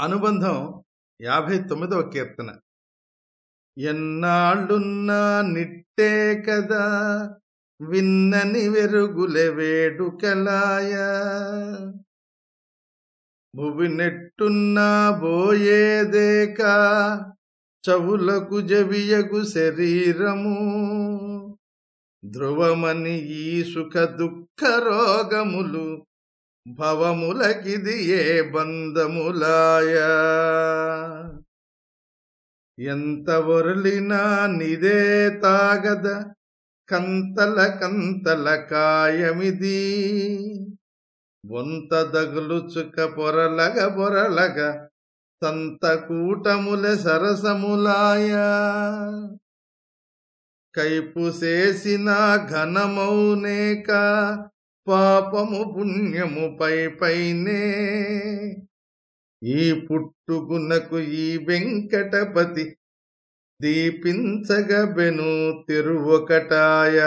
అనుబంధం యాభై తొమ్మిదవ కీర్తన. ఎన్నాళ్ళున్నా నిట్టే కదా విన్నని వెరుగులె వేడుకలాయ. భువి నెట్టున్నా బోయేదేకా చవులకు జవియగు శరీరము. ధ్రువమని ఈ సుఖ దుఃఖ రోగములు భవములకిది ఏ బంధములాయ? ఎంత వరలినా నిదే తాగద కంతల కంతల కాయమిది. వంత దగులుచుక పొరలగ పొరలగ సంత కూటముల సరసములాయ. కైపు చేసిన ఘనమౌనేక పాపము పుణ్యము పై పైనే. ఈ పుట్టుకునకు ఈ వెంకటపతి దీపించగబెను తిరువకటాయ.